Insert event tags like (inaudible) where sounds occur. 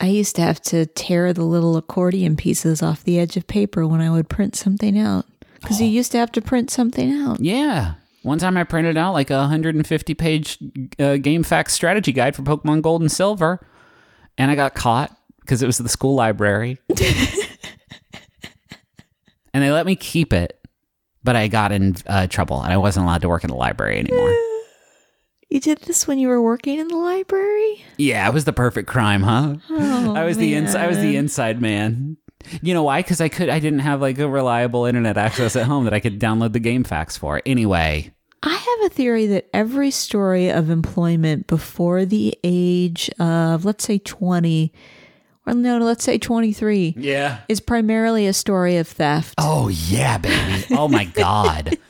I used to have to tear the little accordion pieces off the edge of paper when I would print something out. Because you used to have to print something out. Yeah. One time I printed out like a 150 page uh, GameFAQs strategy guide for Pokemon Gold and Silver, and I got caught because it was the school library. (laughs) and they let me keep it, but I got in uh, trouble and I wasn't allowed to work in the library anymore. You did this when you were working in the library? Yeah, it was the perfect crime, huh? Oh, I was the ins- I was the inside man. You know why? Because I could I didn't have like a reliable internet access at home that I could download the GameFAQs for. Anyway, I have a theory that every story of employment before the age of, let's say, 20, or no, let's say 23, yeah. is primarily a story of theft. Oh yeah, baby. Oh my god. (laughs)